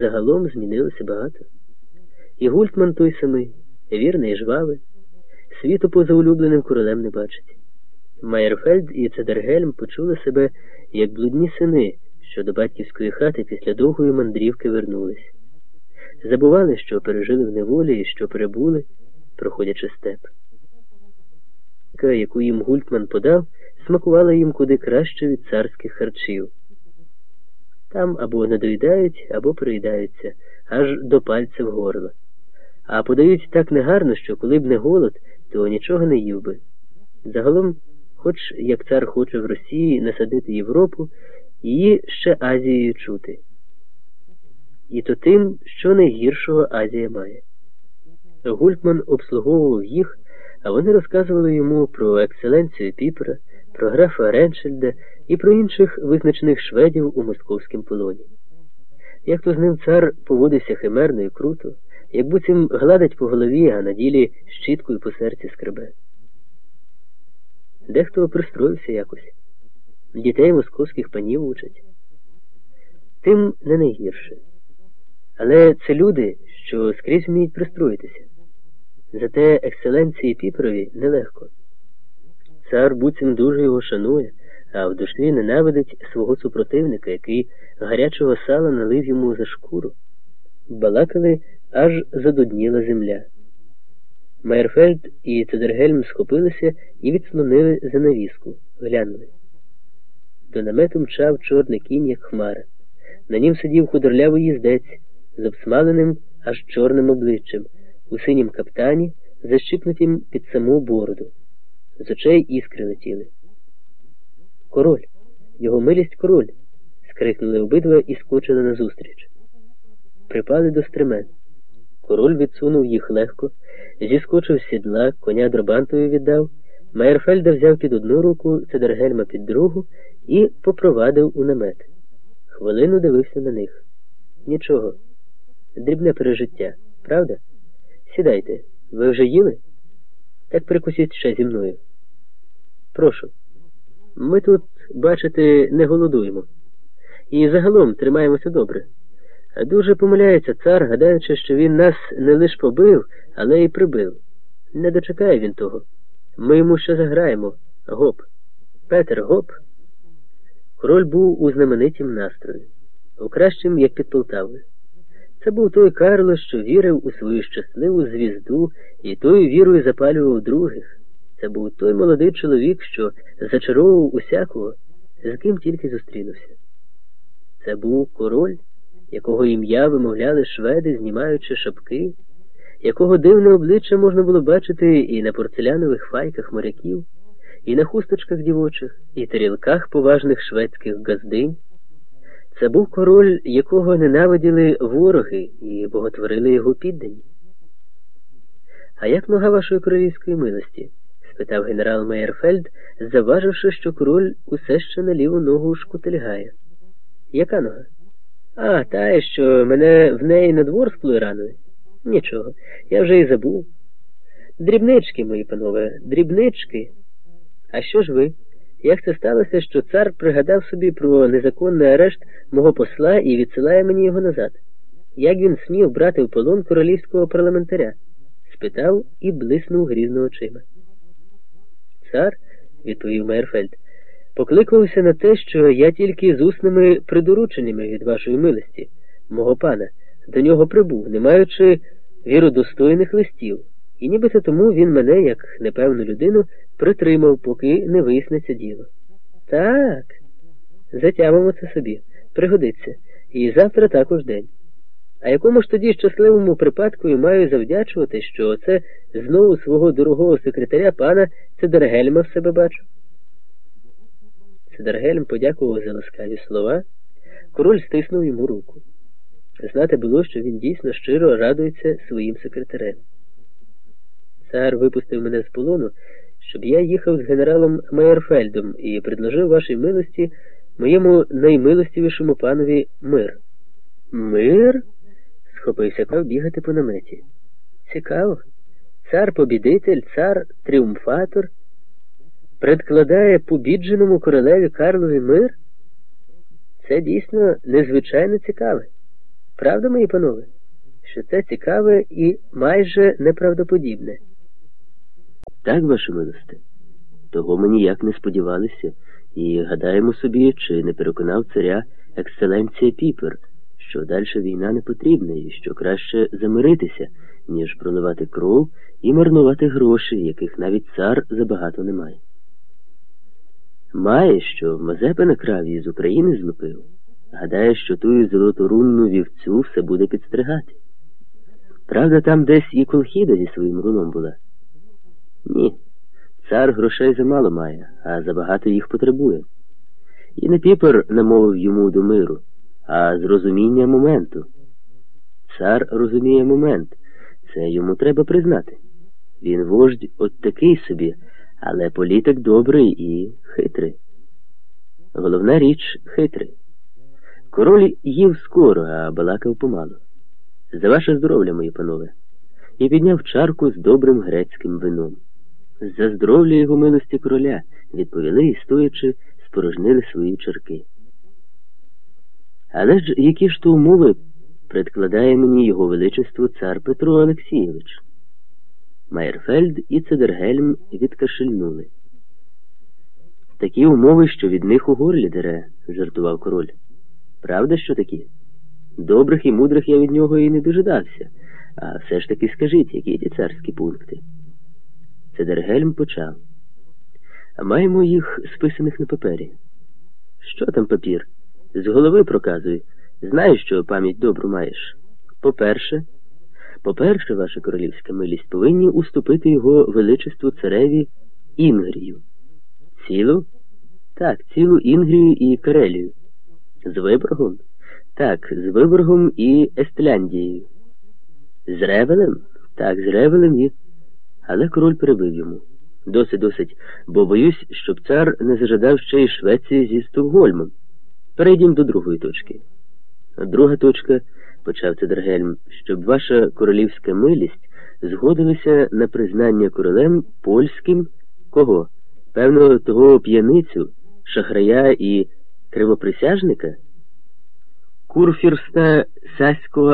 загалом змінилося багато. І Гультман той самий, вірний і жвавий, світу поза улюбленим королем не бачить. Майерфельд і Цедергельм почули себе як блудні сини, що до батьківської хати після довгої мандрівки вернулись. Забували, що пережили в неволі і що перебули, проходячи степ. Яку їм Гультман подав, смакувала їм куди краще від царських харчів. Там або не доїдають, або приїдаються, аж до пальця в горло. А подають так негарно, що коли б не голод, то нічого не їв би. Загалом, хоч як цар хоче в Росії насадити Європу, її ще Азією чути. І то тим, що найгіршого Азія має. Гультман обслуговував їх, а вони розказували йому про екселенцію Піпера, про графа Реншельда і про інших визначених шведів у московському полоні. Як то з ним цар поводився химерно і круто, як буцім гладить по голові, а на ділі щіткою по серці скребе. Дехто пристроївся якось, дітей московських панів учать. Тим не найгірше. Але це люди, що скрізь вміють пристроїтися. Зате екселенції Піперові нелегко. Цар буцім дуже його шанує, а в душі ненавидить свого супротивника, який гарячого сала налив йому за шкуру. Балакали, аж задудніла земля. Майерфельд і Цедергельм схопилися і відслонили занавіску, глянули. До намету мчав чорний кінь, як хмара. На нім сидів худорлявий їздець з обсмаленим аж чорним обличчям, у синім каптані, защипнутім під саму бороду. З очей іскри летіли. Король, його милість король. скрикнули обидва і скочили назустріч. Припали до стремен. Король відсунув їх легко, зіскочив з сідла, коня дробантою віддав, Майерфельда взяв під одну руку, Цедергельма під другу і попровадив у намет. Хвилину дивився на них. Нічого. Дрібне пережиття, правда? Сідайте, ви вже їли? Так прикусіть ще зі мною. Прошу. Ми тут, бачите, не голодуємо. І загалом тримаємося добре. Дуже помиляється цар, гадаючи, що він нас не лише побив, але й прибив. Не дочекає він того. Ми йому ще заграємо. Гоп. Петер, гоп. Король був у знаменитім настрої, у кращим, як під Полтавою. Це був той Карло, що вірив у свою щасливу звізду і тою вірою запалював других. Це був той молодий чоловік, що зачаровував усякого, з ким тільки зустрінувся. Це був король, якого ім'я вимовляли шведи, знімаючи шапки, якого дивне обличчя можна було бачити і на порцелянових файках моряків, і на хусточках дівочих, і тарілках поважних шведських газдинь. Це був король, якого ненавиділи вороги і боготворили його піддані. А як нога вашої королівської милості? Спитав генерал Мейерфельд, заваживши, що король усе ще на ліву ногу шкутильгає. Яка нога? А, та, що мене в неї на двор сплує раною. Нічого, я вже і забув. Дрібнички, мої панове, дрібнички. А що ж ви? Як це сталося, що цар пригадав собі про незаконний арешт мого посла і відсилає мені його назад? Як він смів брати в полон королівського парламентаря? спитав і блиснув грізно очима. Цар, відповів Мейерфельд, покликався на те, що я тільки з усними придорученнями від вашої милості, мого пана, до нього прибув, не маючи віродостойних листів, і нібито тому він мене, як непевну людину, притримав, поки не виясниться діло. Так, затямимо це собі, пригодиться, і завтра також день. А якому ж тоді щасливому припадку і маю завдячувати, що це знову свого дорогого секретаря пана Цедергельма в себе бачу? Цедергельм подякував за ласкаві слова, король стиснув йому руку. Знати було, що він дійсно щиро радується своїм секретарем. Цар випустив мене з полону, щоб я їхав з генералом Майерфельдом і предложив вашій милості моєму наймилостивішому панові мир. Мир? Схопився Кав бігати по наметі. Цікаво. Цар побідитель, цар тріумфатор предкладає побідженому королеві Карлові мир? Це дійсно незвичайно цікаве. Правда, мої панове, що це цікаве і майже неправдоподібне. Так, ваше милосте. Того ми ніяк не сподівалися, і гадаємо собі, чи не переконав царя екселенція Піпер, що далі війна не потрібна і що краще замиритися, ніж проливати кров і марнувати гроші, яких навіть цар забагато не має. Має, що Мазепа на краві з України злупив, гадає, що тую золоторунну вівцю все буде підстригати. Правда, там десь і колхіда зі своїм руном була. Ні, цар грошей замало має, а забагато їх потребує. І не піпер намовив йому до миру, а з розуміння моменту. Цар розуміє момент, це йому треба признати. Він вождь от такий собі, але політик добрий і хитрий. Головна річ хитрий. Король їв скоро, а балакав помалу. За ваше здоров'я, мої панове, і підняв чарку з добрим грецьким вином. За здоров'я його милості короля, відповіли і стоячи, спорожнили свої чарки. Але ж які ж то умови предкладає мені його величество цар Петро Олексійович? Майерфельд і Цедергельм відкашельнули. Такі умови, що від них у горлі дере, жартував король. Правда, що такі? Добрих і мудрих я від нього і не дожидався, а все ж таки скажіть, які ті царські пункти. Цедергельм почав. Маємо їх списаних на папері. Що там папір? З голови проказуй. Знаєш, що пам'ять добру маєш. По-перше, по-перше, ваша королівська милість повинні уступити його величеству цареві Інгрію. Цілу? Так, цілу Інгрію і Карелію. З Виборгом? Так, з Виборгом і Естляндією. З Ревелем? Так, з Ревелем і. Але король перебив йому. Досить, досить, бо боюсь, щоб цар не зажадав ще й Швеції зі Стокгольмом. Перейдімо до другої точки. Друга точка, почав Цедергельм, щоб ваша королівська милість згодилася на признання королем польським кого? Певно, того п'яницю, шахрая і кривоприсяжника? Курфірста Саського